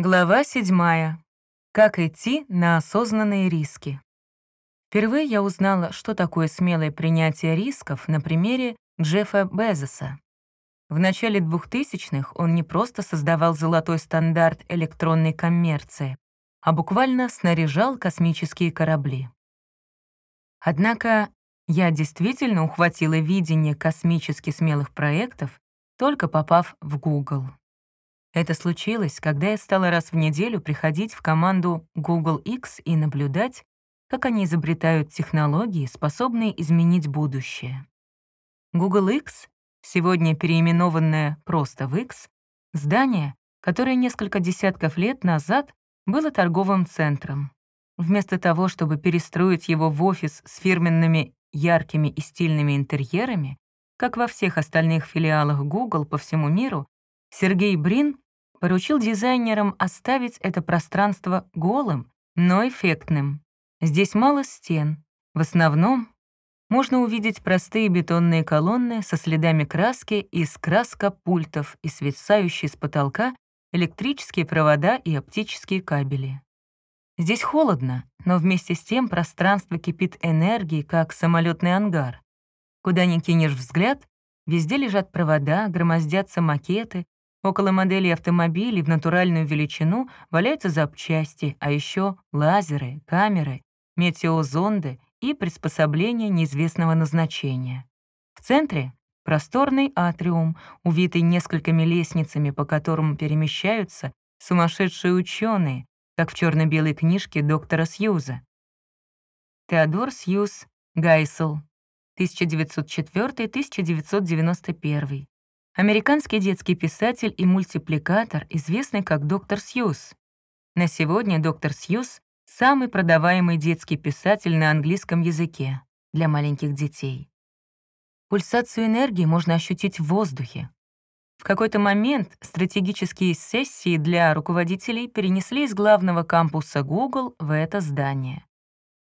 Глава 7. Как идти на осознанные риски. Впервые я узнала, что такое смелое принятие рисков на примере Джеффа Безоса. В начале 2000-х он не просто создавал золотой стандарт электронной коммерции, а буквально снаряжал космические корабли. Однако я действительно ухватила видение космически смелых проектов, только попав в Google. Это случилось, когда я стала раз в неделю приходить в команду Google X и наблюдать, как они изобретают технологии, способные изменить будущее. Google X, сегодня переименованное просто в X, здание, которое несколько десятков лет назад было торговым центром. Вместо того, чтобы перестроить его в офис с фирменными яркими и стильными интерьерами, как во всех остальных филиалах Google по всему миру, Сергей Брин поручил дизайнерам оставить это пространство голым, но эффектным. Здесь мало стен. В основном можно увидеть простые бетонные колонны со следами краски из краска-пультов и свисающие с потолка электрические провода и оптические кабели. Здесь холодно, но вместе с тем пространство кипит энергией, как самолетный ангар. Куда ни кинешь взгляд, везде лежат провода, громоздятся макеты, Около моделей автомобилей в натуральную величину валяются запчасти, а еще лазеры, камеры, метеозонды и приспособления неизвестного назначения. В центре — просторный атриум, увитый несколькими лестницами, по которым перемещаются сумасшедшие ученые, как в черно белой книжке доктора Сьюза. Теодор Сьюз Гайсел, 1904-1991 Американский детский писатель и мультипликатор, известный как доктор Сьюз. На сегодня доктор Сьюз — самый продаваемый детский писатель на английском языке для маленьких детей. Пульсацию энергии можно ощутить в воздухе. В какой-то момент стратегические сессии для руководителей перенесли из главного кампуса Google в это здание.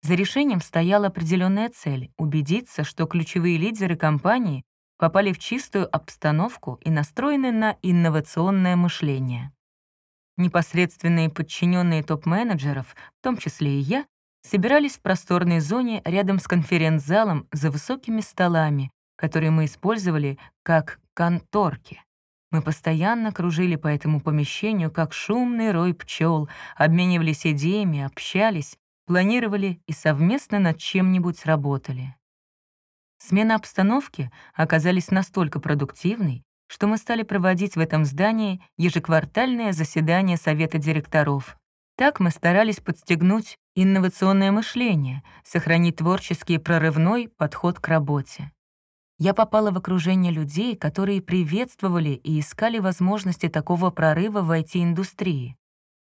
За решением стояла определенная цель — убедиться, что ключевые лидеры компании попали в чистую обстановку и настроены на инновационное мышление. Непосредственные подчиненные топ-менеджеров, в том числе и я, собирались в просторной зоне рядом с конференц-залом за высокими столами, которые мы использовали как конторки. Мы постоянно кружили по этому помещению, как шумный рой пчел, обменивались идеями, общались, планировали и совместно над чем-нибудь работали. Смена обстановки оказались настолько продуктивной, что мы стали проводить в этом здании ежеквартальное заседание Совета директоров. Так мы старались подстегнуть инновационное мышление, сохранить творческий и прорывной подход к работе. Я попала в окружение людей, которые приветствовали и искали возможности такого прорыва в IT-индустрии.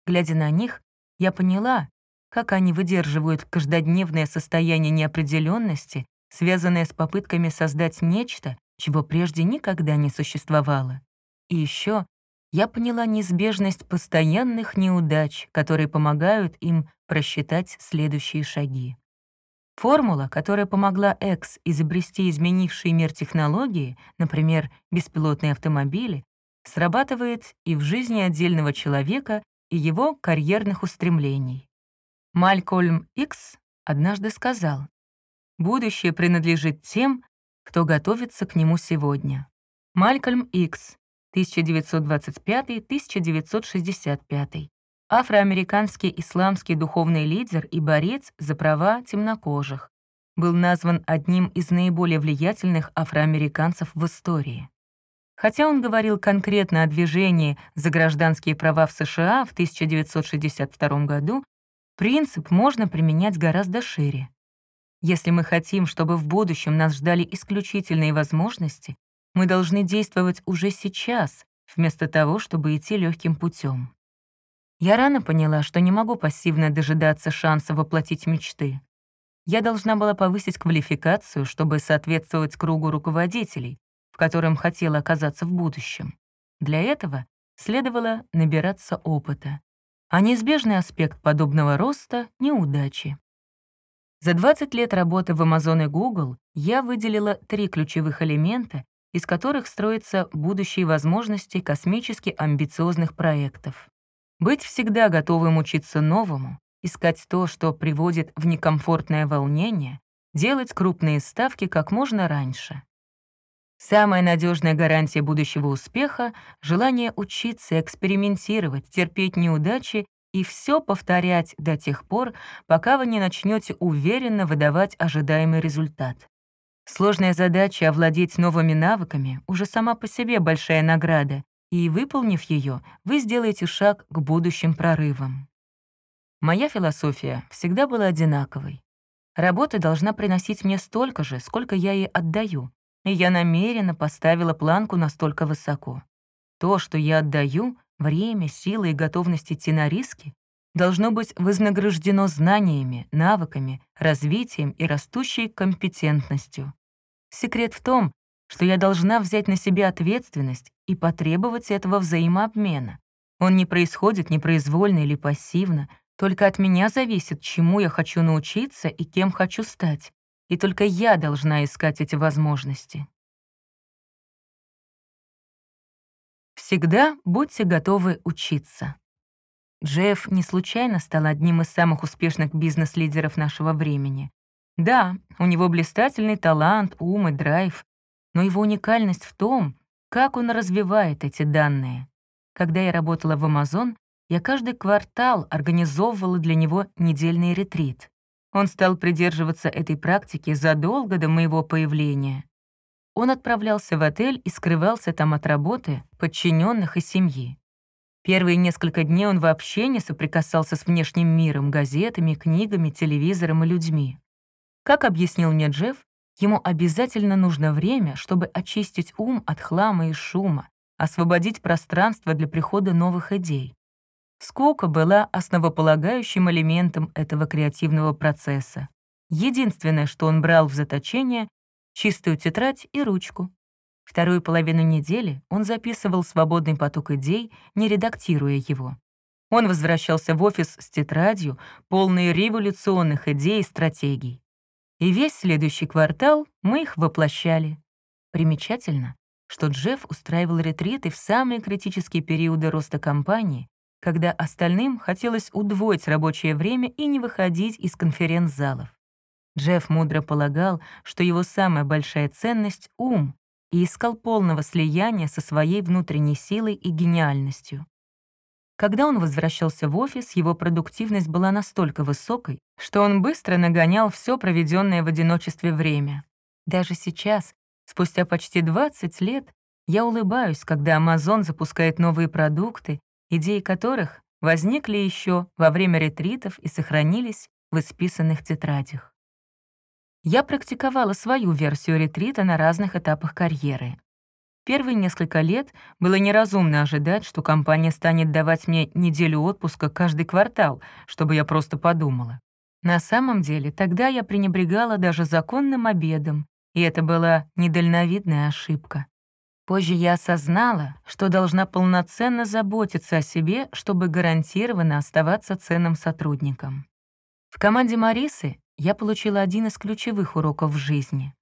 Глядя на них, я поняла, как они выдерживают каждодневное состояние неопределенности связанное с попытками создать нечто, чего прежде никогда не существовало. И еще я поняла неизбежность постоянных неудач, которые помогают им просчитать следующие шаги. Формула, которая помогла X изобрести изменившие мир технологии, например, беспилотные автомобили, срабатывает и в жизни отдельного человека и его карьерных устремлений. Малькольм Икс однажды сказал, Будущее принадлежит тем, кто готовится к нему сегодня. Малькольм Икс, 1925-1965. Афроамериканский исламский духовный лидер и борец за права темнокожих. Был назван одним из наиболее влиятельных афроамериканцев в истории. Хотя он говорил конкретно о движении за гражданские права в США в 1962 году, принцип можно применять гораздо шире. Если мы хотим, чтобы в будущем нас ждали исключительные возможности, мы должны действовать уже сейчас, вместо того, чтобы идти легким путем. Я рано поняла, что не могу пассивно дожидаться шанса воплотить мечты. Я должна была повысить квалификацию, чтобы соответствовать кругу руководителей, в котором хотела оказаться в будущем. Для этого следовало набираться опыта. А неизбежный аспект подобного роста — неудачи. За 20 лет работы в Amazon и Google я выделила три ключевых элемента, из которых строятся будущие возможности космически амбициозных проектов. Быть всегда готовым учиться новому, искать то, что приводит в некомфортное волнение, делать крупные ставки как можно раньше. Самая надежная гарантия будущего успеха — желание учиться, экспериментировать, терпеть неудачи и все повторять до тех пор, пока вы не начнете уверенно выдавать ожидаемый результат. Сложная задача овладеть новыми навыками уже сама по себе большая награда, и, выполнив ее, вы сделаете шаг к будущим прорывам. Моя философия всегда была одинаковой. Работа должна приносить мне столько же, сколько я ей отдаю, и я намеренно поставила планку настолько высоко. То, что я отдаю, время, силы и готовность идти на риски, должно быть вознаграждено знаниями, навыками, развитием и растущей компетентностью. Секрет в том, что я должна взять на себя ответственность и потребовать этого взаимообмена. Он не происходит непроизвольно или пассивно, только от меня зависит, чему я хочу научиться и кем хочу стать. И только я должна искать эти возможности. Всегда будьте готовы учиться. Джефф не случайно стал одним из самых успешных бизнес-лидеров нашего времени. Да, у него блистательный талант, ум и драйв, но его уникальность в том, как он развивает эти данные. Когда я работала в Amazon, я каждый квартал организовывала для него недельный ретрит. Он стал придерживаться этой практики задолго до моего появления. Он отправлялся в отель и скрывался там от работы, подчиненных и семьи. Первые несколько дней он вообще не соприкасался с внешним миром, газетами, книгами, телевизором и людьми. Как объяснил мне Джефф, ему обязательно нужно время, чтобы очистить ум от хлама и шума, освободить пространство для прихода новых идей. Скука была основополагающим элементом этого креативного процесса. Единственное, что он брал в заточение — чистую тетрадь и ручку. Вторую половину недели он записывал свободный поток идей, не редактируя его. Он возвращался в офис с тетрадью, полной революционных идей и стратегий. И весь следующий квартал мы их воплощали. Примечательно, что Джефф устраивал ретриты в самые критические периоды роста компании, когда остальным хотелось удвоить рабочее время и не выходить из конференц-залов. Джефф мудро полагал, что его самая большая ценность — ум, и искал полного слияния со своей внутренней силой и гениальностью. Когда он возвращался в офис, его продуктивность была настолько высокой, что он быстро нагонял все проведенное в одиночестве время. Даже сейчас, спустя почти 20 лет, я улыбаюсь, когда Amazon запускает новые продукты идеи которых возникли еще во время ретритов и сохранились в исписанных тетрадях. Я практиковала свою версию ретрита на разных этапах карьеры. Первые несколько лет было неразумно ожидать, что компания станет давать мне неделю отпуска каждый квартал, чтобы я просто подумала. На самом деле, тогда я пренебрегала даже законным обедом, и это была недальновидная ошибка. Позже я осознала, что должна полноценно заботиться о себе, чтобы гарантированно оставаться ценным сотрудником. В команде Марисы я получила один из ключевых уроков в жизни.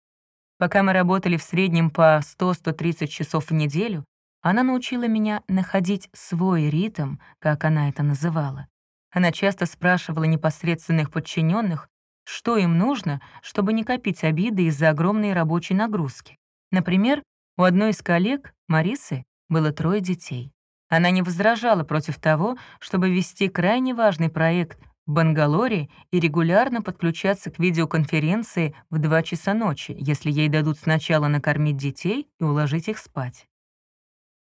Пока мы работали в среднем по 100-130 часов в неделю, она научила меня находить свой ритм, как она это называла. Она часто спрашивала непосредственных подчиненных, что им нужно, чтобы не копить обиды из-за огромной рабочей нагрузки. Например, у одной из коллег, Марисы, было трое детей. Она не возражала против того, чтобы вести крайне важный проект Бангалоре и регулярно подключаться к видеоконференции в 2 часа ночи, если ей дадут сначала накормить детей и уложить их спать.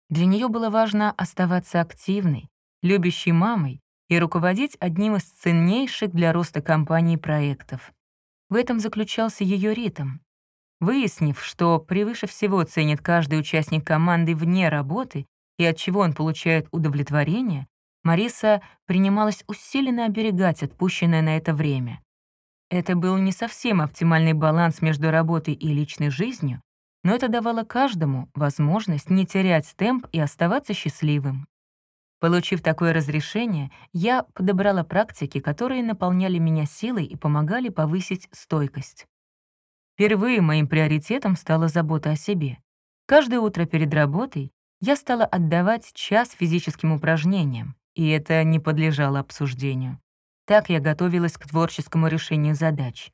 Для нее было важно оставаться активной, любящей мамой и руководить одним из ценнейших для роста компании проектов. В этом заключался ее ритм, Выяснив, что превыше всего ценит каждый участник команды вне работы и от чего он получает удовлетворение, Мариса принималась усиленно оберегать отпущенное на это время. Это был не совсем оптимальный баланс между работой и личной жизнью, но это давало каждому возможность не терять темп и оставаться счастливым. Получив такое разрешение, я подобрала практики, которые наполняли меня силой и помогали повысить стойкость. Впервые моим приоритетом стала забота о себе. Каждое утро перед работой я стала отдавать час физическим упражнениям, и это не подлежало обсуждению. Так я готовилась к творческому решению задач.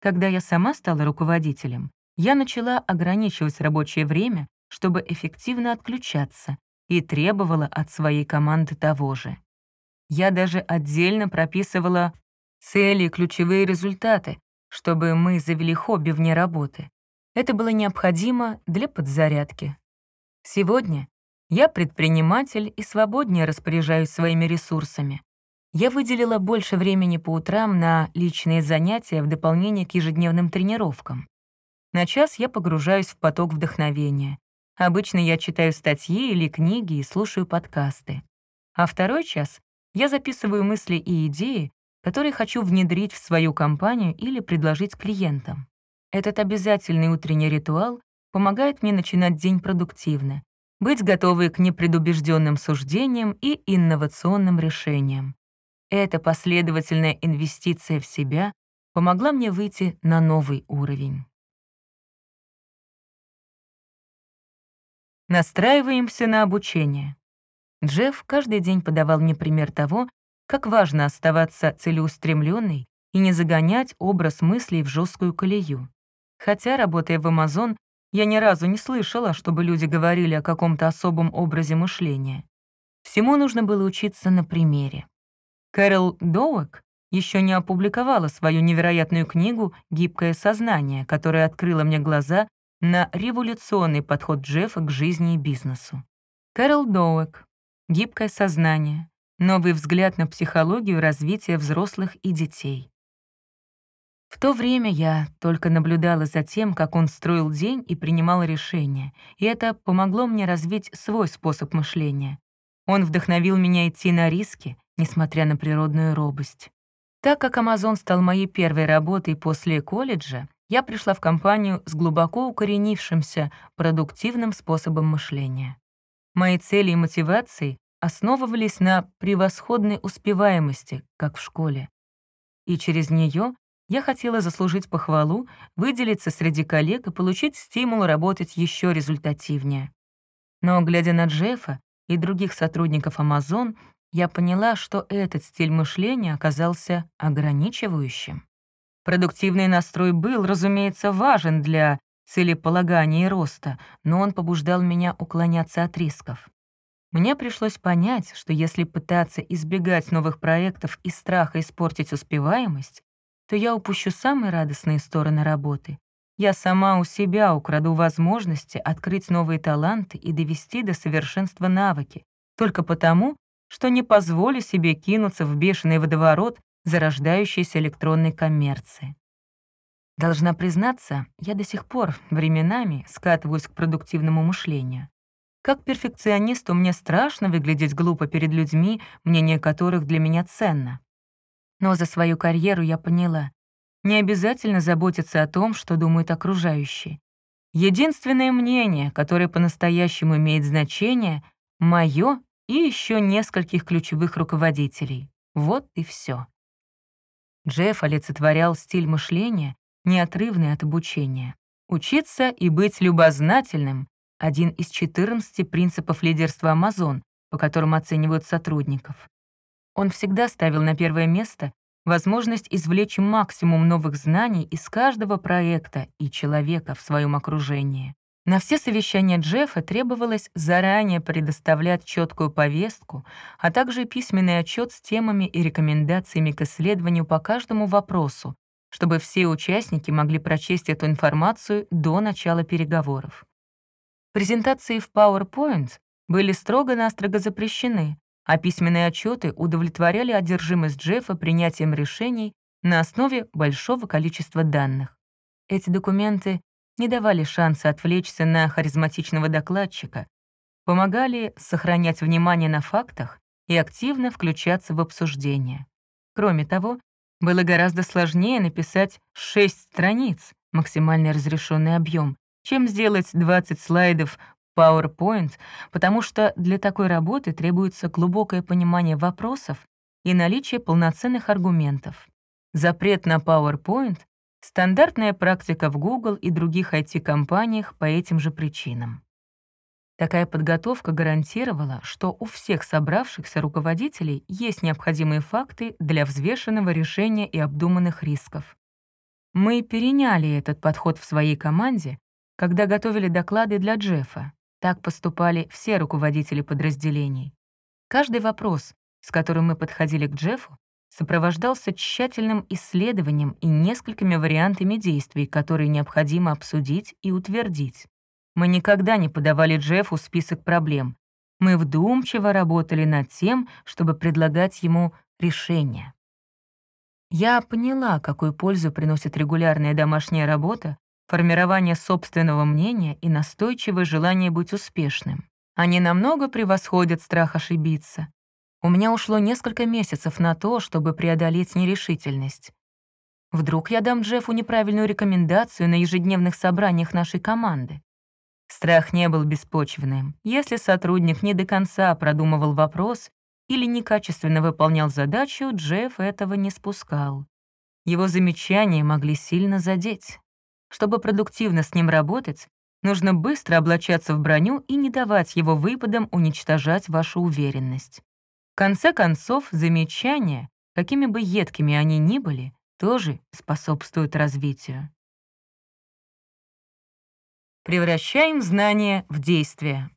Когда я сама стала руководителем, я начала ограничивать рабочее время, чтобы эффективно отключаться, и требовала от своей команды того же. Я даже отдельно прописывала цели и ключевые результаты, чтобы мы завели хобби вне работы. Это было необходимо для подзарядки. Сегодня я предприниматель и свободнее распоряжаюсь своими ресурсами. Я выделила больше времени по утрам на личные занятия в дополнение к ежедневным тренировкам. На час я погружаюсь в поток вдохновения. Обычно я читаю статьи или книги и слушаю подкасты. А второй час я записываю мысли и идеи, которые хочу внедрить в свою компанию или предложить клиентам. Этот обязательный утренний ритуал помогает мне начинать день продуктивно, быть готовой к непредубежденным суждениям и инновационным решениям. Эта последовательная инвестиция в себя помогла мне выйти на новый уровень. Настраиваемся на обучение. Джефф каждый день подавал мне пример того, как важно оставаться целеустремленной и не загонять образ мыслей в жесткую колею. Хотя, работая в Amazon, я ни разу не слышала, чтобы люди говорили о каком-то особом образе мышления. Всему нужно было учиться на примере. Кэрол Доуэк еще не опубликовала свою невероятную книгу «Гибкое сознание», которая открыла мне глаза на революционный подход Джеффа к жизни и бизнесу. Кэрол Доуэк «Гибкое сознание. Новый взгляд на психологию развития взрослых и детей». В то время я только наблюдала за тем, как он строил день и принимал решения, и это помогло мне развить свой способ мышления. Он вдохновил меня идти на риски, несмотря на природную робость. Так как Amazon стал моей первой работой после колледжа, я пришла в компанию с глубоко укоренившимся продуктивным способом мышления. Мои цели и мотивации основывались на превосходной успеваемости, как в школе. И через нее я хотела заслужить похвалу, выделиться среди коллег и получить стимул работать еще результативнее. Но, глядя на Джеффа и других сотрудников Amazon, я поняла, что этот стиль мышления оказался ограничивающим. Продуктивный настрой был, разумеется, важен для целеполагания и роста, но он побуждал меня уклоняться от рисков. Мне пришлось понять, что если пытаться избегать новых проектов из страха испортить успеваемость, то я упущу самые радостные стороны работы. Я сама у себя украду возможности открыть новые таланты и довести до совершенства навыки, только потому, что не позволю себе кинуться в бешеный водоворот зарождающейся электронной коммерции. Должна признаться, я до сих пор временами скатываюсь к продуктивному мышлению. Как перфекционисту мне страшно выглядеть глупо перед людьми, мнение которых для меня ценно. Но за свою карьеру я поняла, не обязательно заботиться о том, что думают окружающие. Единственное мнение, которое по-настоящему имеет значение, — мое и еще нескольких ключевых руководителей. Вот и все. Джефф олицетворял стиль мышления, неотрывный от обучения. Учиться и быть любознательным — один из 14 принципов лидерства Amazon, по которым оценивают сотрудников. Он всегда ставил на первое место возможность извлечь максимум новых знаний из каждого проекта и человека в своем окружении. На все совещания Джеффа требовалось заранее предоставлять четкую повестку, а также письменный отчет с темами и рекомендациями к исследованию по каждому вопросу, чтобы все участники могли прочесть эту информацию до начала переговоров. Презентации в PowerPoint были строго-настрого запрещены, а письменные отчеты удовлетворяли одержимость Джеффа принятием решений на основе большого количества данных. Эти документы не давали шанса отвлечься на харизматичного докладчика, помогали сохранять внимание на фактах и активно включаться в обсуждение. Кроме того, было гораздо сложнее написать 6 страниц, максимальный разрешенный объем, чем сделать 20 слайдов PowerPoint, потому что для такой работы требуется глубокое понимание вопросов и наличие полноценных аргументов. Запрет на PowerPoint — стандартная практика в Google и других IT-компаниях по этим же причинам. Такая подготовка гарантировала, что у всех собравшихся руководителей есть необходимые факты для взвешенного решения и обдуманных рисков. Мы переняли этот подход в своей команде, когда готовили доклады для Джеффа. Так поступали все руководители подразделений. Каждый вопрос, с которым мы подходили к Джеффу, сопровождался тщательным исследованием и несколькими вариантами действий, которые необходимо обсудить и утвердить. Мы никогда не подавали Джеффу список проблем. Мы вдумчиво работали над тем, чтобы предлагать ему решения. Я поняла, какую пользу приносит регулярная домашняя работа, формирование собственного мнения и настойчивое желание быть успешным. Они намного превосходят страх ошибиться. У меня ушло несколько месяцев на то, чтобы преодолеть нерешительность. Вдруг я дам Джеффу неправильную рекомендацию на ежедневных собраниях нашей команды. Страх не был беспочвенным. Если сотрудник не до конца продумывал вопрос или некачественно выполнял задачу, Джефф этого не спускал. Его замечания могли сильно задеть. Чтобы продуктивно с ним работать, нужно быстро облачаться в броню и не давать его выпадам уничтожать вашу уверенность. В конце концов, замечания, какими бы едкими они ни были, тоже способствуют развитию. Превращаем знания в действие.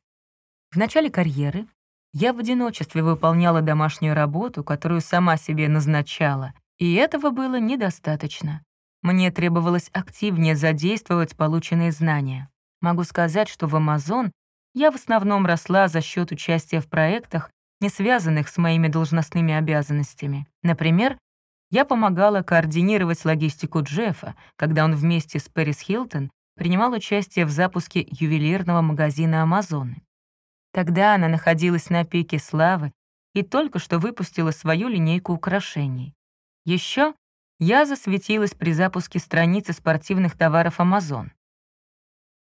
В начале карьеры я в одиночестве выполняла домашнюю работу, которую сама себе назначала, и этого было недостаточно. Мне требовалось активнее задействовать полученные знания. Могу сказать, что в Amazon я в основном росла за счет участия в проектах, не связанных с моими должностными обязанностями. Например, я помогала координировать логистику Джеффа, когда он вместе с Пэрис Хилтон принимал участие в запуске ювелирного магазина Амазоны. Тогда она находилась на пике славы и только что выпустила свою линейку украшений. Еще я засветилась при запуске страницы спортивных товаров Amazon.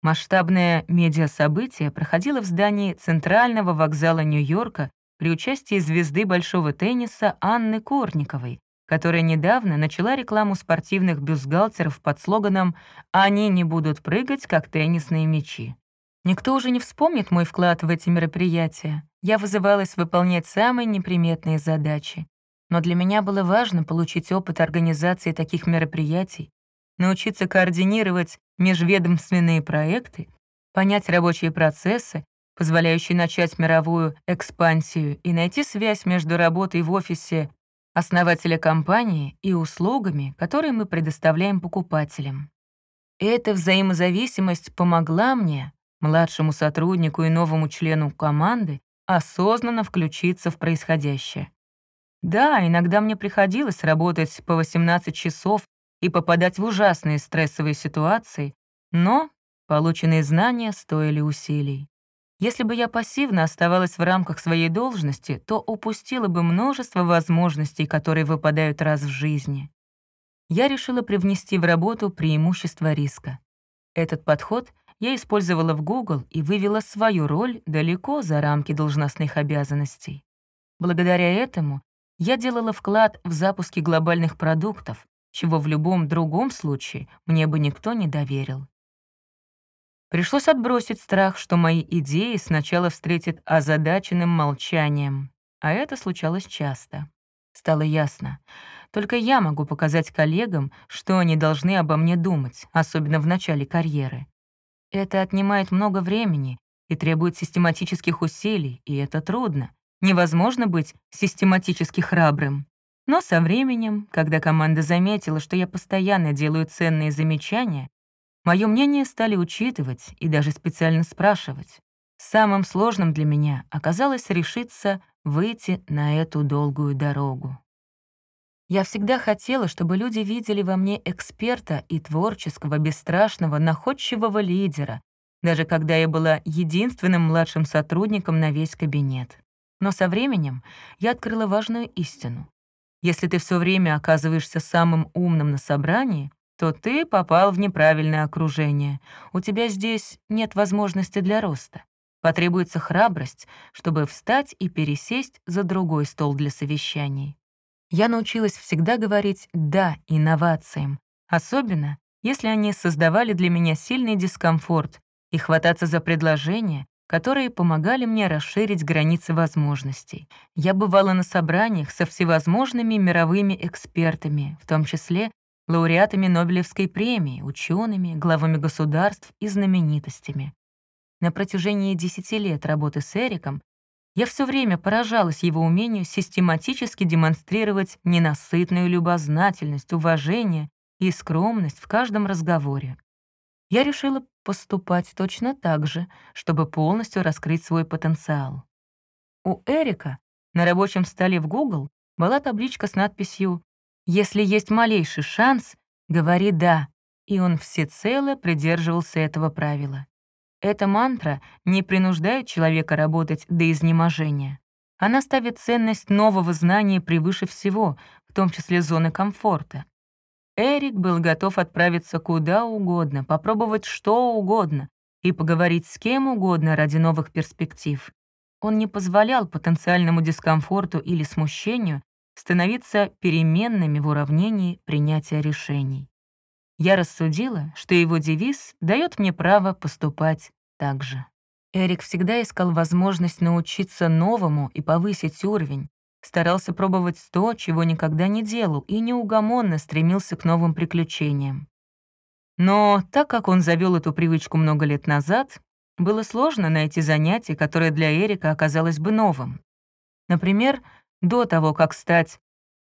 Масштабное медиасобытие проходило в здании Центрального вокзала Нью-Йорка при участии звезды большого тенниса Анны Корниковой, которая недавно начала рекламу спортивных бюстгальтеров под слоганом «Они не будут прыгать, как теннисные мячи». Никто уже не вспомнит мой вклад в эти мероприятия. Я вызывалась выполнять самые неприметные задачи. Но для меня было важно получить опыт организации таких мероприятий, научиться координировать межведомственные проекты, понять рабочие процессы, позволяющие начать мировую экспансию и найти связь между работой в офисе основателя компании и услугами, которые мы предоставляем покупателям. Эта взаимозависимость помогла мне младшему сотруднику и новому члену команды осознанно включиться в происходящее. Да, иногда мне приходилось работать по 18 часов и попадать в ужасные стрессовые ситуации, но полученные знания стоили усилий. Если бы я пассивно оставалась в рамках своей должности, то упустила бы множество возможностей, которые выпадают раз в жизни. Я решила привнести в работу преимущество риска. Этот подход — я использовала в Google и вывела свою роль далеко за рамки должностных обязанностей. Благодаря этому я делала вклад в запуски глобальных продуктов, чего в любом другом случае мне бы никто не доверил. Пришлось отбросить страх, что мои идеи сначала встретят озадаченным молчанием, а это случалось часто. Стало ясно, только я могу показать коллегам, что они должны обо мне думать, особенно в начале карьеры. Это отнимает много времени и требует систематических усилий, и это трудно. Невозможно быть систематически храбрым. Но со временем, когда команда заметила, что я постоянно делаю ценные замечания, мое мнение стали учитывать и даже специально спрашивать. Самым сложным для меня оказалось решиться выйти на эту долгую дорогу. Я всегда хотела, чтобы люди видели во мне эксперта и творческого, бесстрашного, находчивого лидера, даже когда я была единственным младшим сотрудником на весь кабинет. Но со временем я открыла важную истину. Если ты все время оказываешься самым умным на собрании, то ты попал в неправильное окружение. У тебя здесь нет возможности для роста. Потребуется храбрость, чтобы встать и пересесть за другой стол для совещаний я научилась всегда говорить «да» инновациям, особенно если они создавали для меня сильный дискомфорт, и хвататься за предложения, которые помогали мне расширить границы возможностей. Я бывала на собраниях со всевозможными мировыми экспертами, в том числе лауреатами Нобелевской премии, учеными, главами государств и знаменитостями. На протяжении 10 лет работы с Эриком я все время поражалась его умению систематически демонстрировать ненасытную любознательность, уважение и скромность в каждом разговоре. Я решила поступать точно так же, чтобы полностью раскрыть свой потенциал. У Эрика на рабочем столе в Google была табличка с надписью «Если есть малейший шанс, говори «да», и он всецело придерживался этого правила. Эта мантра не принуждает человека работать до изнеможения. Она ставит ценность нового знания превыше всего, в том числе зоны комфорта. Эрик был готов отправиться куда угодно, попробовать что угодно и поговорить с кем угодно ради новых перспектив. Он не позволял потенциальному дискомфорту или смущению становиться переменными в уравнении принятия решений. Я рассудила, что его девиз дает мне право поступать так же. Эрик всегда искал возможность научиться новому и повысить уровень, старался пробовать то, чего никогда не делал, и неугомонно стремился к новым приключениям. Но так как он завел эту привычку много лет назад, было сложно найти занятие, которое для Эрика оказалось бы новым. Например, до того, как стать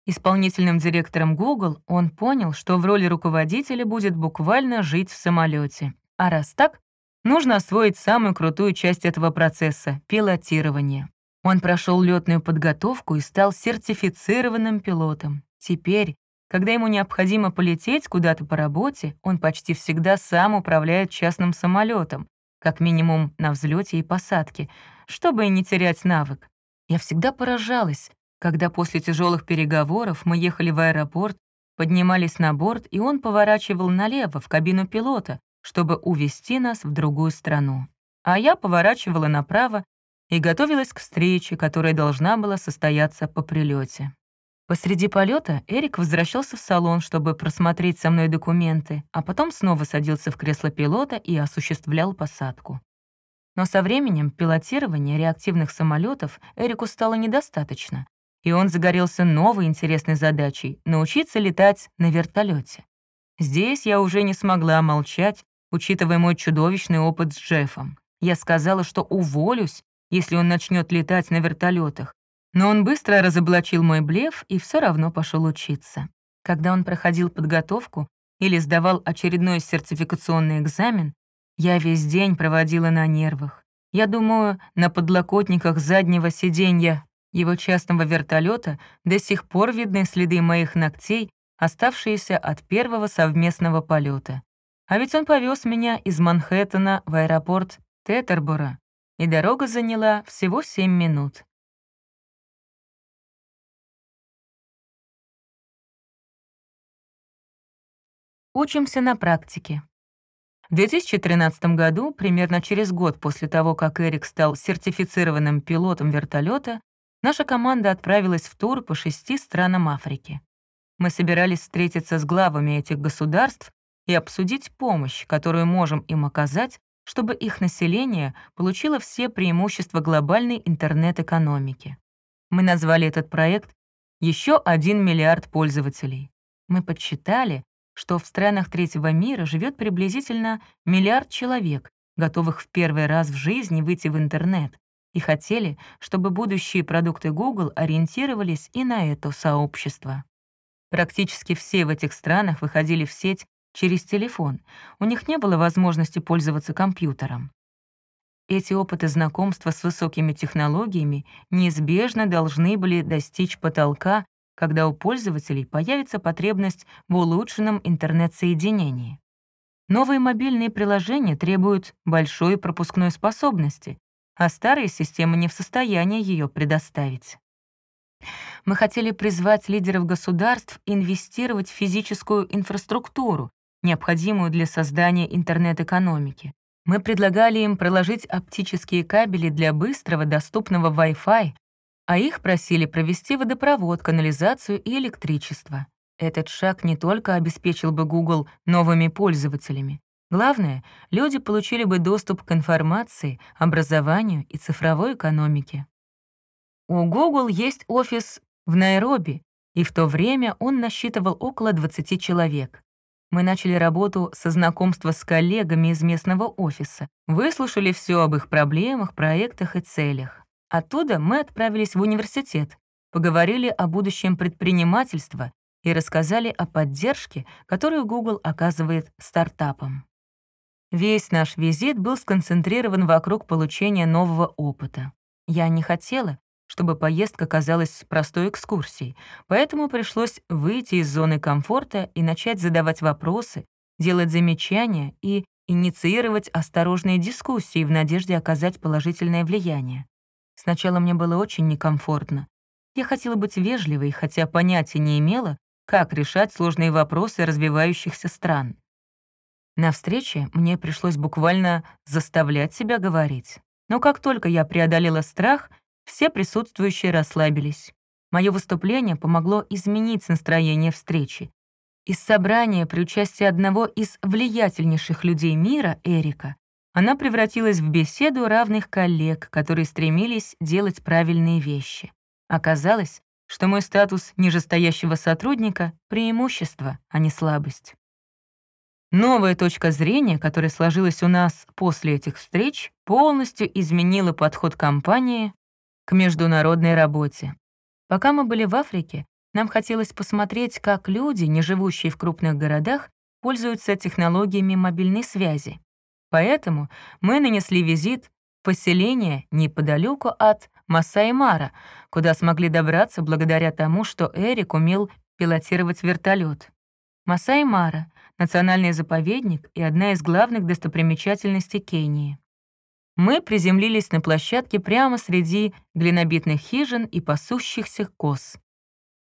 исполнительным директором Google, он понял, что в роли руководителя будет буквально жить в самолете. А раз так, Нужно освоить самую крутую часть этого процесса — пилотирование. Он прошел летную подготовку и стал сертифицированным пилотом. Теперь, когда ему необходимо полететь куда-то по работе, он почти всегда сам управляет частным самолетом, как минимум на взлете и посадке, чтобы не терять навык. Я всегда поражалась, когда после тяжелых переговоров мы ехали в аэропорт, поднимались на борт, и он поворачивал налево, в кабину пилота, чтобы увести нас в другую страну. А я поворачивала направо и готовилась к встрече, которая должна была состояться по прилете. Посреди полета Эрик возвращался в салон, чтобы просмотреть со мной документы, а потом снова садился в кресло пилота и осуществлял посадку. Но со временем пилотирования реактивных самолетов Эрику стало недостаточно, и он загорелся новой интересной задачей — научиться летать на вертолете. Здесь я уже не смогла молчать учитывая мой чудовищный опыт с Джеффом. Я сказала, что уволюсь, если он начнет летать на вертолетах. Но он быстро разоблачил мой блеф и все равно пошел учиться. Когда он проходил подготовку или сдавал очередной сертификационный экзамен, я весь день проводила на нервах. Я думаю, на подлокотниках заднего сиденья его частного вертолета до сих пор видны следы моих ногтей, оставшиеся от первого совместного полета. А ведь он повез меня из Манхэттена в аэропорт Тетербора, и дорога заняла всего 7 минут. Учимся на практике. В 2013 году, примерно через год после того, как Эрик стал сертифицированным пилотом вертолета, наша команда отправилась в тур по шести странам Африки. Мы собирались встретиться с главами этих государств и обсудить помощь, которую можем им оказать, чтобы их население получило все преимущества глобальной интернет-экономики. Мы назвали этот проект «Еще один миллиард пользователей». Мы подсчитали, что в странах третьего мира живет приблизительно миллиард человек, готовых в первый раз в жизни выйти в интернет, и хотели, чтобы будущие продукты Google ориентировались и на это сообщество. Практически все в этих странах выходили в сеть через телефон. У них не было возможности пользоваться компьютером. Эти опыты знакомства с высокими технологиями неизбежно должны были достичь потолка, когда у пользователей появится потребность в улучшенном интернет-соединении. Новые мобильные приложения требуют большой пропускной способности, а старые системы не в состоянии ее предоставить. Мы хотели призвать лидеров государств инвестировать в физическую инфраструктуру, необходимую для создания интернет-экономики. Мы предлагали им проложить оптические кабели для быстрого доступного Wi-Fi, а их просили провести водопровод, канализацию и электричество. Этот шаг не только обеспечил бы Google новыми пользователями, Главное, люди получили бы доступ к информации, образованию и цифровой экономике. У Google есть офис в Найроби, и в то время он насчитывал около 20 человек. Мы начали работу со знакомства с коллегами из местного офиса, выслушали все об их проблемах, проектах и целях. Оттуда мы отправились в университет, поговорили о будущем предпринимательства и рассказали о поддержке, которую Google оказывает стартапам. Весь наш визит был сконцентрирован вокруг получения нового опыта. Я не хотела, чтобы поездка казалась простой экскурсией, поэтому пришлось выйти из зоны комфорта и начать задавать вопросы, делать замечания и инициировать осторожные дискуссии в надежде оказать положительное влияние. Сначала мне было очень некомфортно. Я хотела быть вежливой, хотя понятия не имела, как решать сложные вопросы развивающихся стран. На встрече мне пришлось буквально заставлять себя говорить. Но как только я преодолела страх, все присутствующие расслабились. Мое выступление помогло изменить настроение встречи. Из собрания при участии одного из влиятельнейших людей мира, Эрика, она превратилась в беседу равных коллег, которые стремились делать правильные вещи. Оказалось, что мой статус нижестоящего сотрудника — преимущество, а не слабость. Новая точка зрения, которая сложилась у нас после этих встреч, полностью изменила подход компании к международной работе. Пока мы были в Африке, нам хотелось посмотреть, как люди, не живущие в крупных городах, пользуются технологиями мобильной связи. Поэтому мы нанесли визит в поселение неподалеку от Масай-Мара, куда смогли добраться благодаря тому, что Эрик умел пилотировать вертолет. Масай-Мара — национальный заповедник и одна из главных достопримечательностей Кении. Мы приземлились на площадке прямо среди глинобитных хижин и пасущихся коз.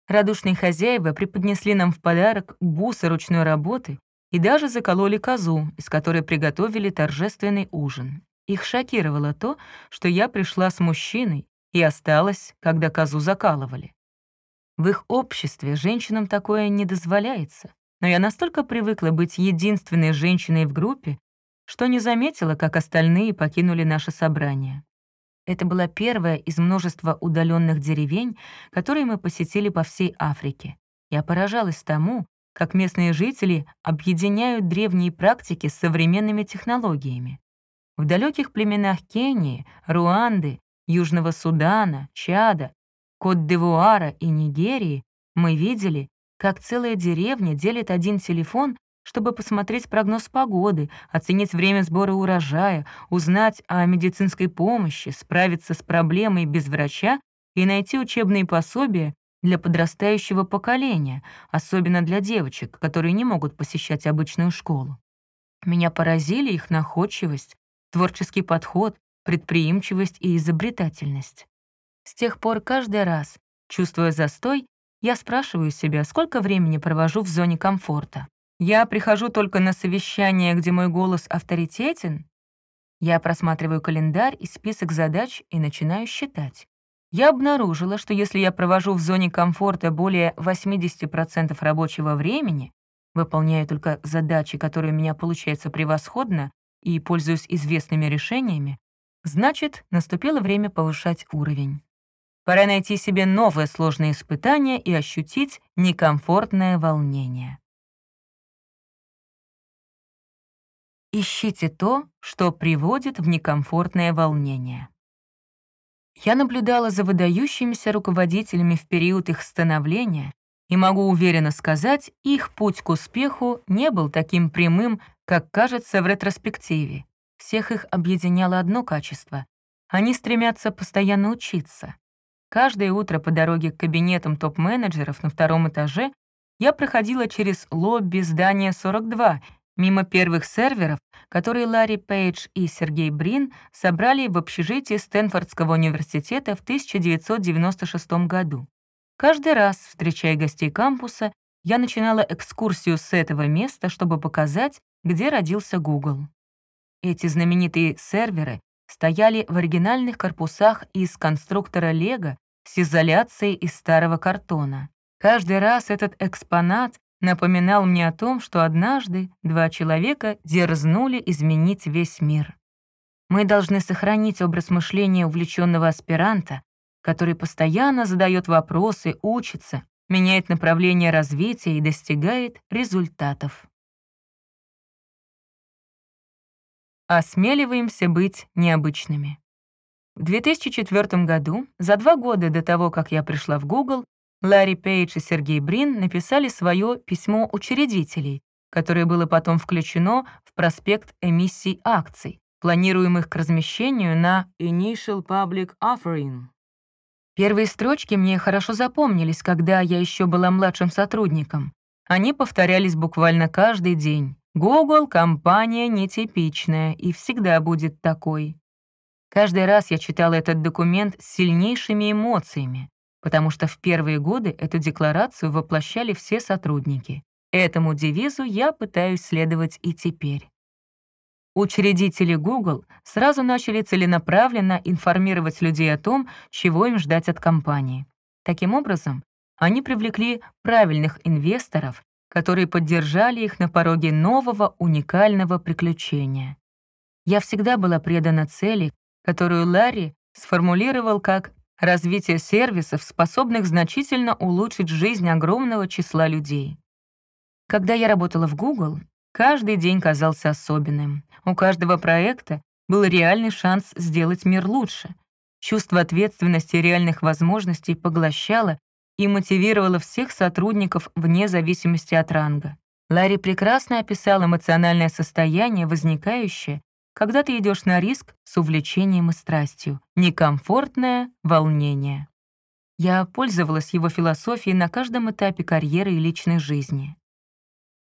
Радушные хозяева преподнесли нам в подарок бусы ручной работы и даже закололи козу, из которой приготовили торжественный ужин. Их шокировало то, что я пришла с мужчиной и осталась, когда козу закалывали. В их обществе женщинам такое не дозволяется, но я настолько привыкла быть единственной женщиной в группе, что не заметила, как остальные покинули наше собрание. Это была первая из множества удаленных деревень, которые мы посетили по всей Африке. Я поражалась тому, как местные жители объединяют древние практики с современными технологиями. В далеких племенах Кении, Руанды, Южного Судана, Чада, Кот-де-Вуара и Нигерии мы видели, как целая деревня делит один телефон чтобы посмотреть прогноз погоды, оценить время сбора урожая, узнать о медицинской помощи, справиться с проблемой без врача и найти учебные пособия для подрастающего поколения, особенно для девочек, которые не могут посещать обычную школу. Меня поразили их находчивость, творческий подход, предприимчивость и изобретательность. С тех пор каждый раз, чувствуя застой, я спрашиваю себя, сколько времени провожу в зоне комфорта. Я прихожу только на совещание, где мой голос авторитетен. Я просматриваю календарь и список задач и начинаю считать. Я обнаружила, что если я провожу в зоне комфорта более 80% рабочего времени, выполняю только задачи, которые у меня получаются превосходно, и пользуюсь известными решениями, значит, наступило время повышать уровень. Пора найти себе новое сложное испытание и ощутить некомфортное волнение. Ищите то, что приводит в некомфортное волнение. Я наблюдала за выдающимися руководителями в период их становления и могу уверенно сказать, их путь к успеху не был таким прямым, как кажется в ретроспективе. Всех их объединяло одно качество — они стремятся постоянно учиться. Каждое утро по дороге к кабинетам топ-менеджеров на втором этаже я проходила через лобби здания 42 мимо первых серверов, которые Ларри Пейдж и Сергей Брин собрали в общежитии Стэнфордского университета в 1996 году. Каждый раз, встречая гостей кампуса, я начинала экскурсию с этого места, чтобы показать, где родился Google. Эти знаменитые серверы стояли в оригинальных корпусах из конструктора Лего с изоляцией из старого картона. Каждый раз этот экспонат напоминал мне о том, что однажды два человека дерзнули изменить весь мир. Мы должны сохранить образ мышления увлеченного аспиранта, который постоянно задает вопросы, учится, меняет направление развития и достигает результатов. Осмеливаемся быть необычными. В 2004 году, за два года до того, как я пришла в Google, Ларри Пейдж и Сергей Брин написали свое письмо учредителей, которое было потом включено в проспект эмиссий акций, планируемых к размещению на Initial Public Offering. Первые строчки мне хорошо запомнились, когда я еще была младшим сотрудником. Они повторялись буквально каждый день. Google — компания нетипичная и всегда будет такой. Каждый раз я читала этот документ с сильнейшими эмоциями, потому что в первые годы эту декларацию воплощали все сотрудники. Этому девизу я пытаюсь следовать и теперь. Учредители Google сразу начали целенаправленно информировать людей о том, чего им ждать от компании. Таким образом, они привлекли правильных инвесторов, которые поддержали их на пороге нового уникального приключения. Я всегда была предана цели, которую Ларри сформулировал как развитие сервисов, способных значительно улучшить жизнь огромного числа людей. Когда я работала в Google, каждый день казался особенным. У каждого проекта был реальный шанс сделать мир лучше. Чувство ответственности и реальных возможностей поглощало и мотивировало всех сотрудников вне зависимости от ранга. Ларри прекрасно описал эмоциональное состояние, возникающее, когда ты идешь на риск с увлечением и страстью, некомфортное волнение. Я пользовалась его философией на каждом этапе карьеры и личной жизни.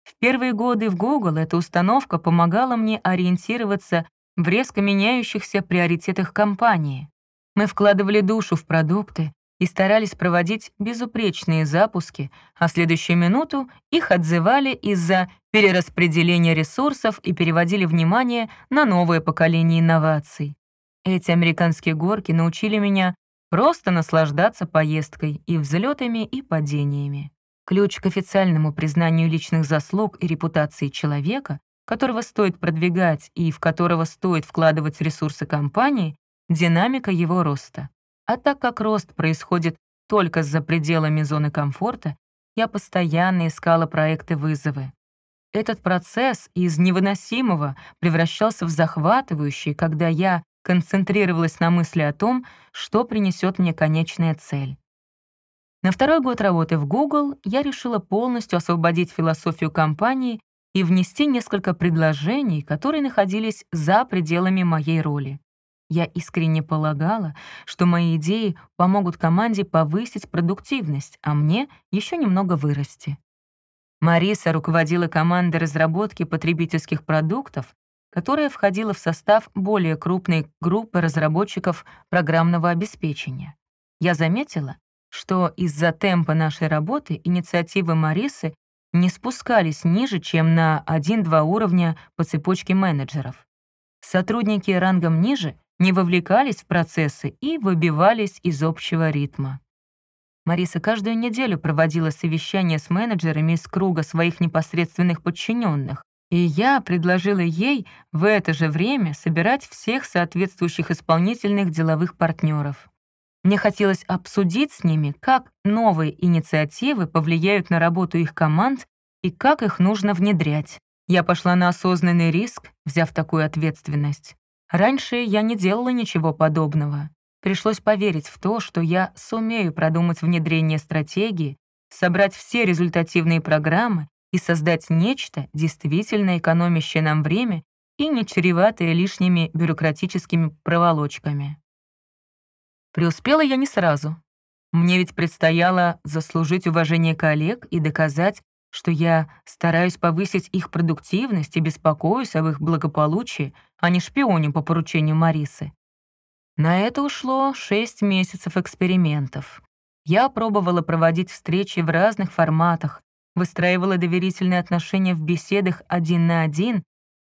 В первые годы в Google эта установка помогала мне ориентироваться в резко меняющихся приоритетах компании. Мы вкладывали душу в продукты и старались проводить безупречные запуски, а следующую минуту их отзывали из-за перераспределения ресурсов и переводили внимание на новое поколение инноваций. Эти американские горки научили меня просто наслаждаться поездкой и взлетами, и падениями. Ключ к официальному признанию личных заслуг и репутации человека, которого стоит продвигать и в которого стоит вкладывать ресурсы компании, динамика его роста. А так как рост происходит только за пределами зоны комфорта, я постоянно искала проекты-вызовы. Этот процесс из невыносимого превращался в захватывающий, когда я концентрировалась на мысли о том, что принесет мне конечная цель. На второй год работы в Google я решила полностью освободить философию компании и внести несколько предложений, которые находились за пределами моей роли. Я искренне полагала, что мои идеи помогут команде повысить продуктивность, а мне еще немного вырасти. Мариса руководила командой разработки потребительских продуктов, которая входила в состав более крупной группы разработчиков программного обеспечения. Я заметила, что из-за темпа нашей работы инициативы Марисы не спускались ниже, чем на 1-2 уровня по цепочке менеджеров. Сотрудники рангом ниже не вовлекались в процессы и выбивались из общего ритма. Мариса каждую неделю проводила совещания с менеджерами из круга своих непосредственных подчиненных, и я предложила ей в это же время собирать всех соответствующих исполнительных деловых партнеров. Мне хотелось обсудить с ними, как новые инициативы повлияют на работу их команд и как их нужно внедрять. Я пошла на осознанный риск, взяв такую ответственность. Раньше я не делала ничего подобного. Пришлось поверить в то, что я сумею продумать внедрение стратегии, собрать все результативные программы и создать нечто, действительно экономящее нам время и не чреватое лишними бюрократическими проволочками. Преуспела я не сразу. Мне ведь предстояло заслужить уважение коллег и доказать, что я стараюсь повысить их продуктивность и беспокоюсь об их благополучии, а не шпионю по поручению Марисы. На это ушло шесть месяцев экспериментов. Я пробовала проводить встречи в разных форматах, выстраивала доверительные отношения в беседах один на один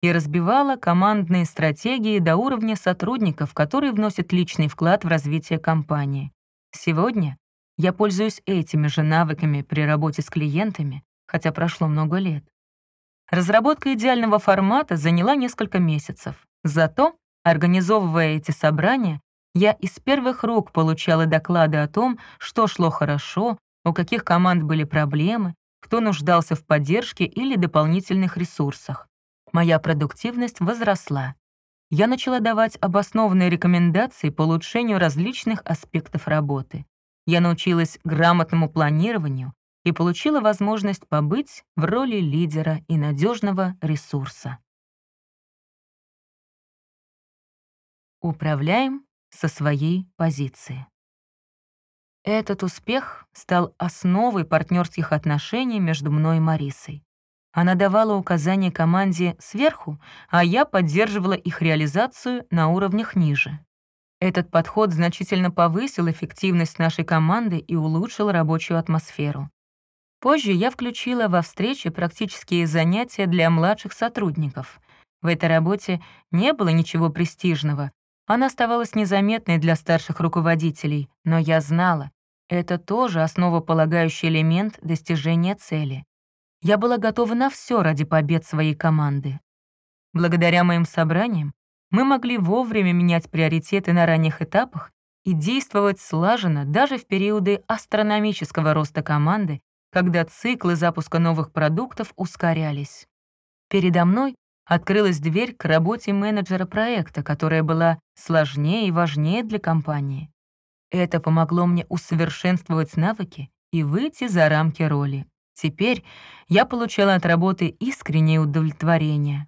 и разбивала командные стратегии до уровня сотрудников, которые вносят личный вклад в развитие компании. Сегодня я пользуюсь этими же навыками при работе с клиентами, хотя прошло много лет. Разработка идеального формата заняла несколько месяцев. Зато, организовывая эти собрания, я из первых рук получала доклады о том, что шло хорошо, у каких команд были проблемы, кто нуждался в поддержке или дополнительных ресурсах. Моя продуктивность возросла. Я начала давать обоснованные рекомендации по улучшению различных аспектов работы. Я научилась грамотному планированию и получила возможность побыть в роли лидера и надежного ресурса. Управляем со своей позиции. Этот успех стал основой партнерских отношений между мной и Марисой. Она давала указания команде сверху, а я поддерживала их реализацию на уровнях ниже. Этот подход значительно повысил эффективность нашей команды и улучшил рабочую атмосферу. Позже я включила во встречи практические занятия для младших сотрудников. В этой работе не было ничего престижного, она оставалась незаметной для старших руководителей, но я знала, это тоже основополагающий элемент достижения цели. Я была готова на все ради побед своей команды. Благодаря моим собраниям мы могли вовремя менять приоритеты на ранних этапах и действовать слаженно даже в периоды астрономического роста команды, когда циклы запуска новых продуктов ускорялись. Передо мной открылась дверь к работе менеджера проекта, которая была сложнее и важнее для компании. Это помогло мне усовершенствовать навыки и выйти за рамки роли. Теперь я получала от работы искреннее удовлетворение.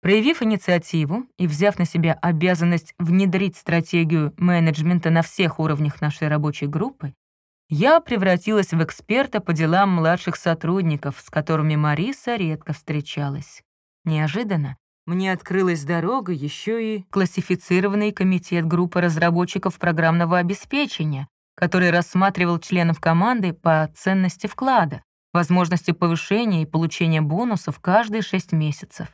Проявив инициативу и взяв на себя обязанность внедрить стратегию менеджмента на всех уровнях нашей рабочей группы, я превратилась в эксперта по делам младших сотрудников, с которыми Мариса редко встречалась. Неожиданно мне открылась дорога еще и классифицированный комитет группы разработчиков программного обеспечения, который рассматривал членов команды по ценности вклада, возможности повышения и получения бонусов каждые шесть месяцев.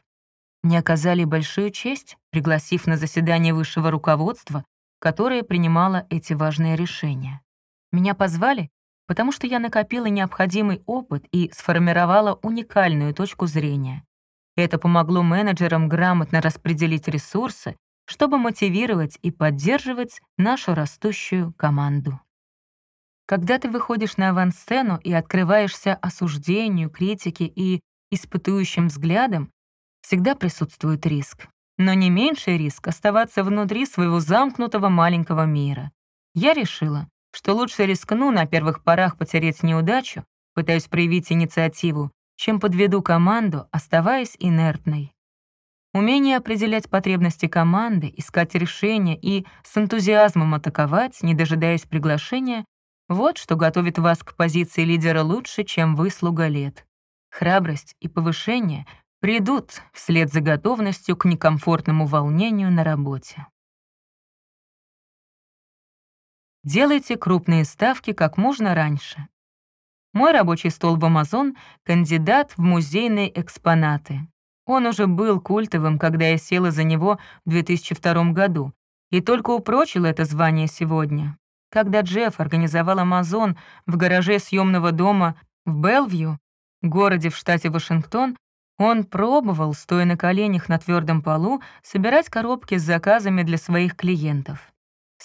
Мне оказали большую честь, пригласив на заседание высшего руководства, которое принимало эти важные решения. Меня позвали, потому что я накопила необходимый опыт и сформировала уникальную точку зрения. Это помогло менеджерам грамотно распределить ресурсы, чтобы мотивировать и поддерживать нашу растущую команду. Когда ты выходишь на авансцену и открываешься осуждению, критике и испытующим взглядам, всегда присутствует риск. Но не меньший риск оставаться внутри своего замкнутого маленького мира. Я решила, что лучше рискну на первых порах потерять неудачу, пытаясь проявить инициативу, чем подведу команду, оставаясь инертной. Умение определять потребности команды, искать решения и с энтузиазмом атаковать, не дожидаясь приглашения, вот что готовит вас к позиции лидера лучше, чем выслуга лет. Храбрость и повышение придут вслед за готовностью к некомфортному волнению на работе. Делайте крупные ставки как можно раньше. Мой рабочий стол в Amazon — кандидат в музейные экспонаты. Он уже был культовым, когда я села за него в 2002 году, и только упрочил это звание сегодня. Когда Джефф организовал Amazon в гараже съемного дома в Белвью, городе в штате Вашингтон, он пробовал, стоя на коленях на твердом полу, собирать коробки с заказами для своих клиентов.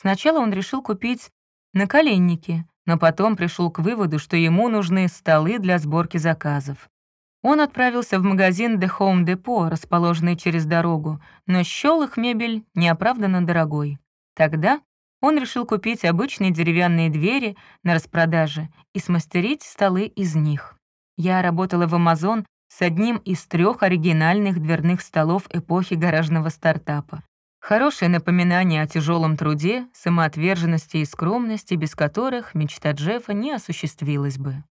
Сначала он решил купить наколенники, но потом пришел к выводу, что ему нужны столы для сборки заказов. Он отправился в магазин The Home Depot, расположенный через дорогу, но счёл их мебель неоправданно дорогой. Тогда он решил купить обычные деревянные двери на распродаже и смастерить столы из них. Я работала в Amazon с одним из трех оригинальных дверных столов эпохи гаражного стартапа. Хорошее напоминание о тяжелом труде, самоотверженности и скромности, без которых мечта Джеффа не осуществилась бы.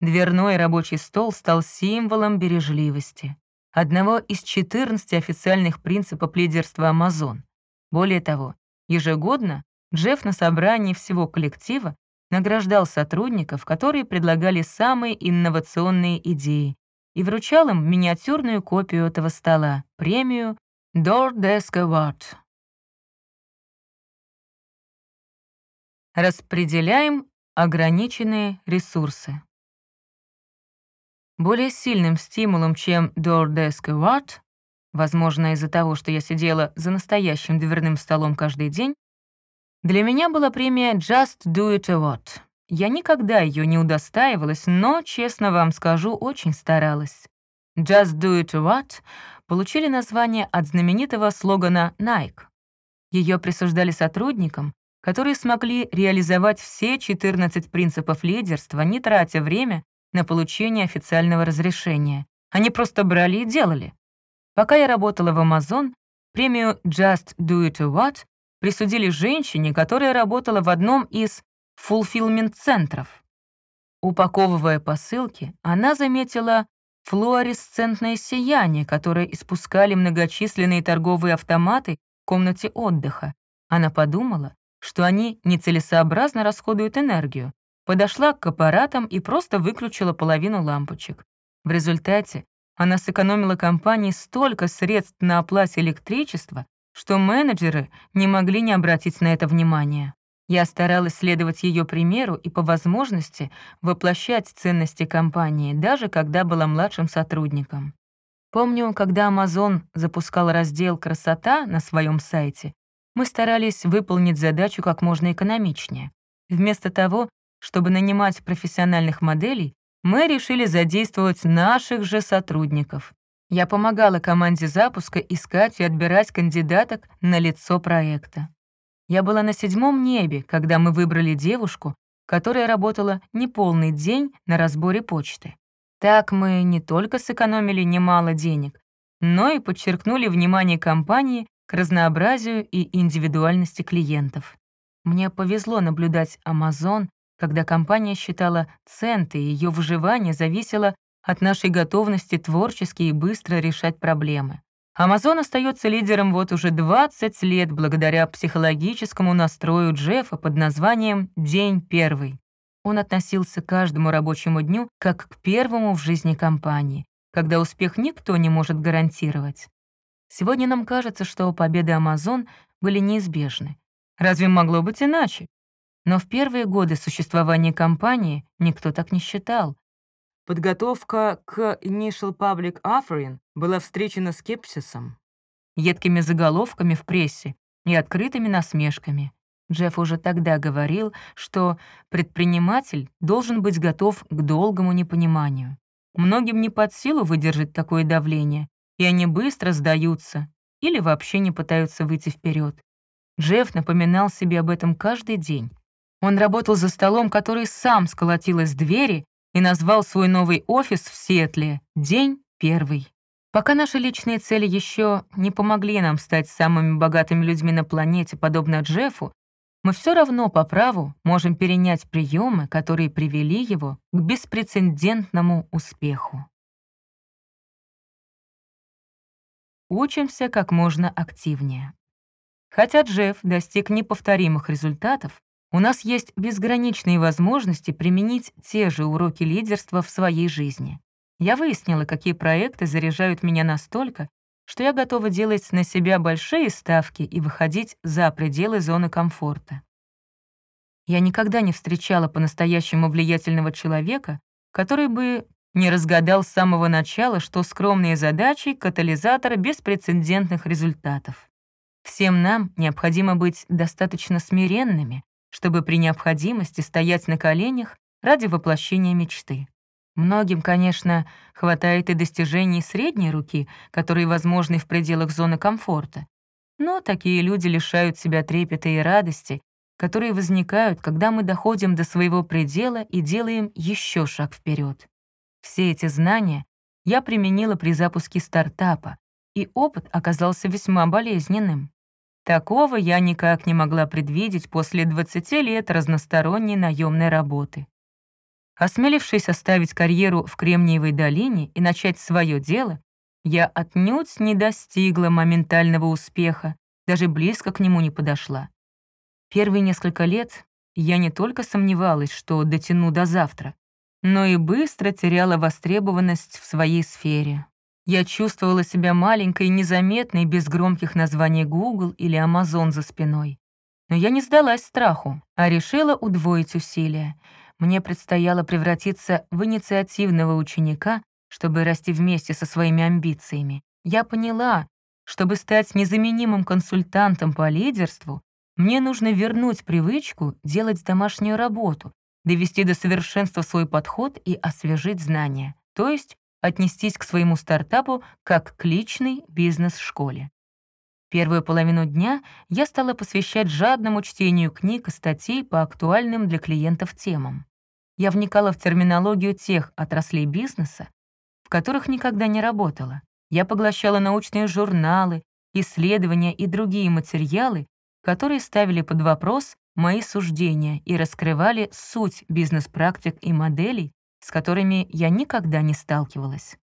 Дверной рабочий стол стал символом бережливости, одного из 14 официальных принципов лидерства Amazon. Более того, ежегодно Джефф на собрании всего коллектива награждал сотрудников, которые предлагали самые инновационные идеи, и вручал им миниатюрную копию этого стола, премию Дордеск Award. Распределяем ограниченные ресурсы. Более сильным стимулом, чем DoorDesk Award, возможно, из-за того, что я сидела за настоящим дверным столом каждый день, для меня была премия Just Do It Award. Я никогда ее не удостаивалась, но, честно вам скажу, очень старалась. Just Do It Award получили название от знаменитого слогана Nike. Ее присуждали сотрудникам, которые смогли реализовать все 14 принципов лидерства, не тратя время на получение официального разрешения. Они просто брали и делали. Пока я работала в Amazon, премию Just Do It What присудили женщине, которая работала в одном из фулфилмент-центров. Упаковывая посылки, она заметила флуоресцентное сияние, которое испускали многочисленные торговые автоматы в комнате отдыха. Она подумала, что они нецелесообразно расходуют энергию, подошла к аппаратам и просто выключила половину лампочек. В результате она сэкономила компании столько средств на оплате электричества, что менеджеры не могли не обратить на это внимание. Я старалась следовать ее примеру и по возможности воплощать ценности компании, даже когда была младшим сотрудником. Помню, когда Amazon запускал раздел «Красота» на своем сайте, мы старались выполнить задачу как можно экономичнее. Вместо того, чтобы нанимать профессиональных моделей, мы решили задействовать наших же сотрудников. Я помогала команде запуска искать и отбирать кандидаток на лицо проекта. Я была на седьмом небе, когда мы выбрали девушку, которая работала неполный день на разборе почты. Так мы не только сэкономили немало денег, но и подчеркнули внимание компании к разнообразию и индивидуальности клиентов. Мне повезло наблюдать Amazon когда компания считала центы, ее выживание зависело от нашей готовности творчески и быстро решать проблемы. Amazon остается лидером вот уже 20 лет благодаря психологическому настрою Джеффа под названием «День первый». Он относился к каждому рабочему дню как к первому в жизни компании, когда успех никто не может гарантировать. Сегодня нам кажется, что победы Amazon были неизбежны. Разве могло быть иначе? Но в первые годы существования компании никто так не считал. Подготовка к Initial Public Offering была встречена скепсисом, едкими заголовками в прессе и открытыми насмешками. Джефф уже тогда говорил, что предприниматель должен быть готов к долгому непониманию. Многим не под силу выдержать такое давление, и они быстро сдаются или вообще не пытаются выйти вперед. Джефф напоминал себе об этом каждый день. Он работал за столом, который сам сколотил из двери и назвал свой новый офис в Сиэтле «День первый». Пока наши личные цели еще не помогли нам стать самыми богатыми людьми на планете, подобно Джеффу, мы все равно по праву можем перенять приемы, которые привели его к беспрецедентному успеху. Учимся как можно активнее. Хотя Джефф достиг неповторимых результатов, у нас есть безграничные возможности применить те же уроки лидерства в своей жизни. Я выяснила, какие проекты заряжают меня настолько, что я готова делать на себя большие ставки и выходить за пределы зоны комфорта. Я никогда не встречала по-настоящему влиятельного человека, который бы не разгадал с самого начала, что скромные задачи — катализатор беспрецедентных результатов. Всем нам необходимо быть достаточно смиренными, чтобы при необходимости стоять на коленях ради воплощения мечты. Многим, конечно, хватает и достижений средней руки, которые возможны в пределах зоны комфорта. Но такие люди лишают себя трепета и радости, которые возникают, когда мы доходим до своего предела и делаем еще шаг вперед. Все эти знания я применила при запуске стартапа, и опыт оказался весьма болезненным. Такого я никак не могла предвидеть после 20 лет разносторонней наемной работы. Осмелившись оставить карьеру в Кремниевой долине и начать свое дело, я отнюдь не достигла моментального успеха, даже близко к нему не подошла. Первые несколько лет я не только сомневалась, что дотяну до завтра, но и быстро теряла востребованность в своей сфере. Я чувствовала себя маленькой незаметной без громких названий Google или Amazon за спиной. Но я не сдалась страху, а решила удвоить усилия. мне предстояло превратиться в инициативного ученика, чтобы расти вместе со своими амбициями. Я поняла, чтобы стать незаменимым консультантом по лидерству, мне нужно вернуть привычку делать домашнюю работу, довести до совершенства свой подход и освежить знания, то есть отнестись к своему стартапу как к личной бизнес-школе. Первую половину дня я стала посвящать жадному чтению книг и статей по актуальным для клиентов темам. Я вникала в терминологию тех отраслей бизнеса, в которых никогда не работала. Я поглощала научные журналы, исследования и другие материалы, которые ставили под вопрос мои суждения и раскрывали суть бизнес-практик и моделей, с которыми я никогда не сталкивалась.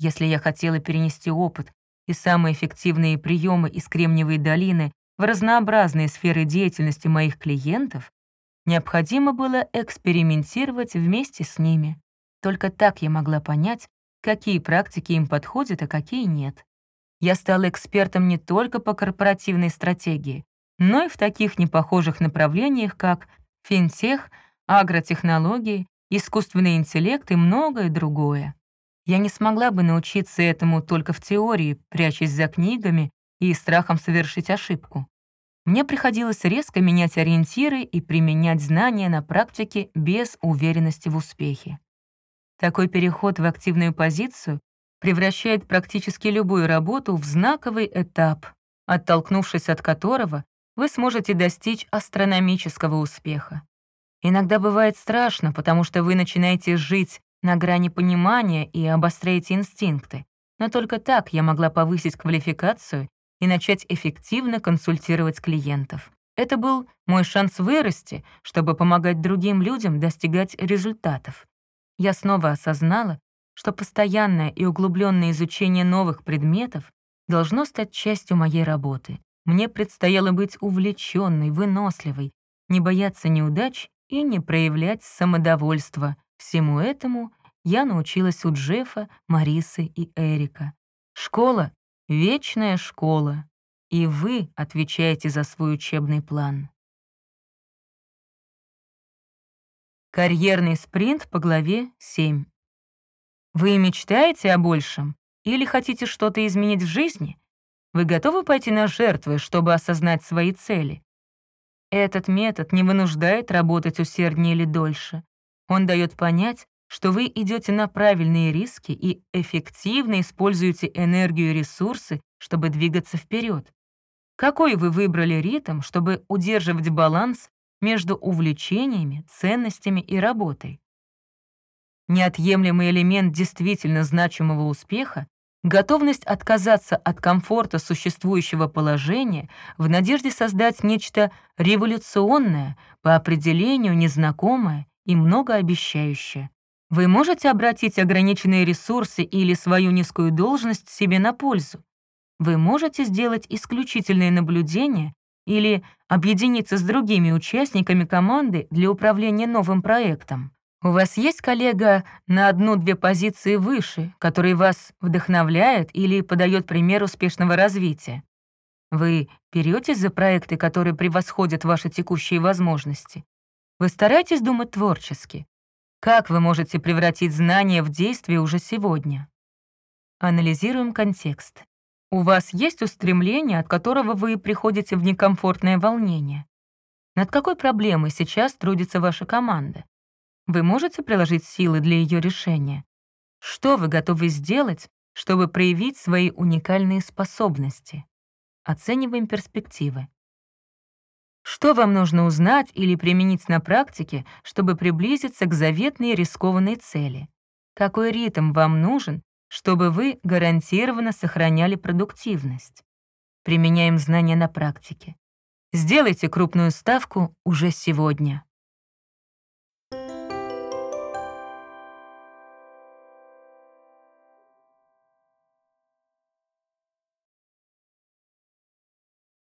Если я хотела перенести опыт и самые эффективные приемы из Кремниевой долины в разнообразные сферы деятельности моих клиентов, необходимо было экспериментировать вместе с ними. Только так я могла понять, какие практики им подходят, а какие нет. Я стала экспертом не только по корпоративной стратегии, но и в таких непохожих направлениях, как финтех, агротехнологии, искусственный интеллект и многое другое. Я не смогла бы научиться этому только в теории, прячась за книгами и страхом совершить ошибку. Мне приходилось резко менять ориентиры и применять знания на практике без уверенности в успехе. Такой переход в активную позицию превращает практически любую работу в знаковый этап, оттолкнувшись от которого вы сможете достичь астрономического успеха. Иногда бывает страшно, потому что вы начинаете жить на грани понимания и обостряете инстинкты. Но только так я могла повысить квалификацию и начать эффективно консультировать клиентов. Это был мой шанс вырасти, чтобы помогать другим людям достигать результатов. Я снова осознала, что постоянное и углубленное изучение новых предметов должно стать частью моей работы. Мне предстояло быть увлеченной, выносливой, не бояться неудач и не проявлять самодовольство. Всему этому я научилась у Джеффа, Марисы и Эрика. Школа — вечная школа, и вы отвечаете за свой учебный план. Карьерный спринт по главе 7. Вы мечтаете о большем или хотите что-то изменить в жизни? Вы готовы пойти на жертвы, чтобы осознать свои цели? Этот метод не вынуждает работать усерднее или дольше. Он дает понять, что вы идете на правильные риски и эффективно используете энергию и ресурсы, чтобы двигаться вперед. Какой вы выбрали ритм, чтобы удерживать баланс между увлечениями, ценностями и работой? Неотъемлемый элемент действительно значимого успеха готовность отказаться от комфорта существующего положения в надежде создать нечто революционное, по определению незнакомое и многообещающее. Вы можете обратить ограниченные ресурсы или свою низкую должность себе на пользу. Вы можете сделать исключительные наблюдения или объединиться с другими участниками команды для управления новым проектом. У вас есть коллега на одну-две позиции выше, который вас вдохновляет или подает пример успешного развития? Вы беретесь за проекты, которые превосходят ваши текущие возможности? Вы стараетесь думать творчески? Как вы можете превратить знания в действие уже сегодня? Анализируем контекст. У вас есть устремление, от которого вы приходите в некомфортное волнение? Над какой проблемой сейчас трудится ваша команда? Вы можете приложить силы для ее решения? Что вы готовы сделать, чтобы проявить свои уникальные способности? Оцениваем перспективы. Что вам нужно узнать или применить на практике, чтобы приблизиться к заветной рискованной цели? Какой ритм вам нужен, чтобы вы гарантированно сохраняли продуктивность? Применяем знания на практике. Сделайте крупную ставку уже сегодня.